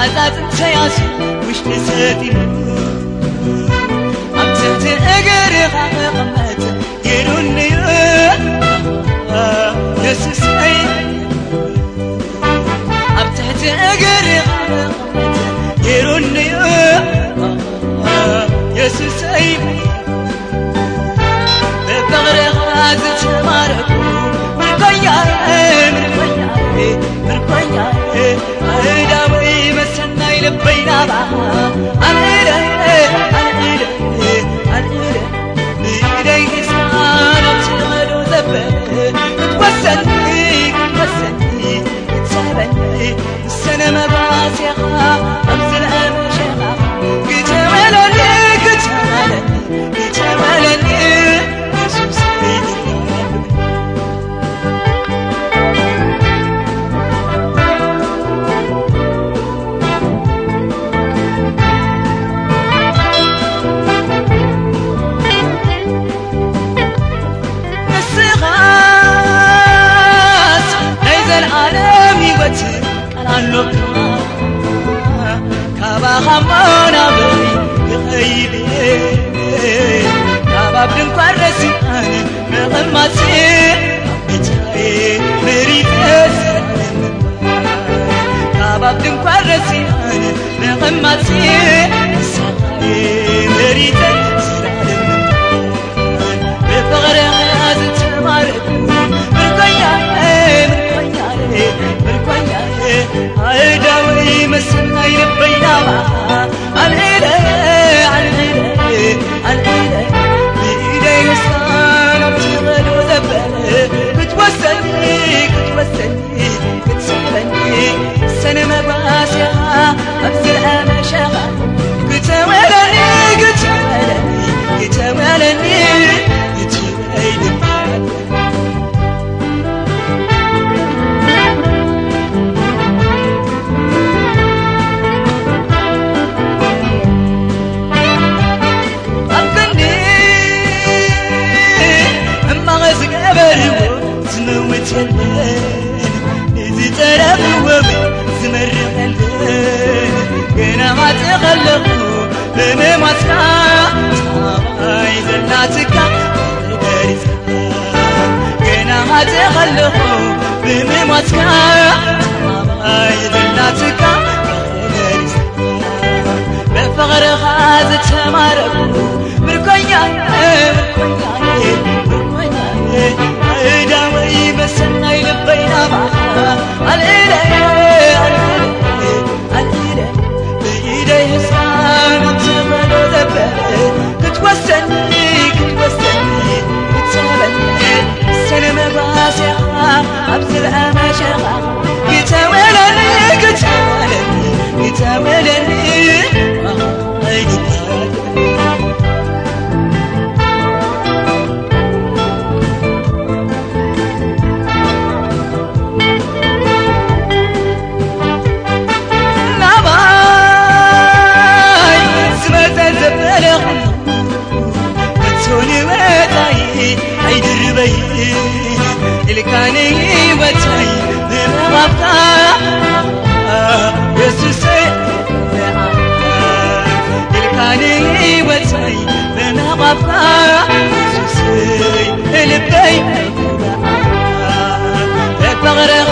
ዓዛዝ እንተያዙ ውሽጢ ሰጢሙ ኣብ ትሕቲ እግርኻ መቐመጥ መሰናይ ልበይ ናባኻ ኣልዒለ ኣልዒለ ኣልዒለ ብኢደይ ውበት ቀላሎና ካባኻማናበ ይኸይል ካባብ ድንኳን ረሲአነ السنة يربينا العيلة العيلة العيلة. بإيدي يسران أبتغل وذبل بتوسلني بتوسلني بتسلني. السنة ما باسها أبزرها مشاها قتولني قتولني قتولني ገና ማፅእ ከለኹ ብምማስካ ፀባይ ዘላትካ ተገሪዝካ ገና ማፅእ ከለኹ ብምማስካ ፀባይ ዘላትካ ተገሪዝካ በፍቕርኻ ዝተማረኩ شغب يتولني يتولني يتولني عيد الربيع اللي كان يبتعي ልበይ በፍቕርኻ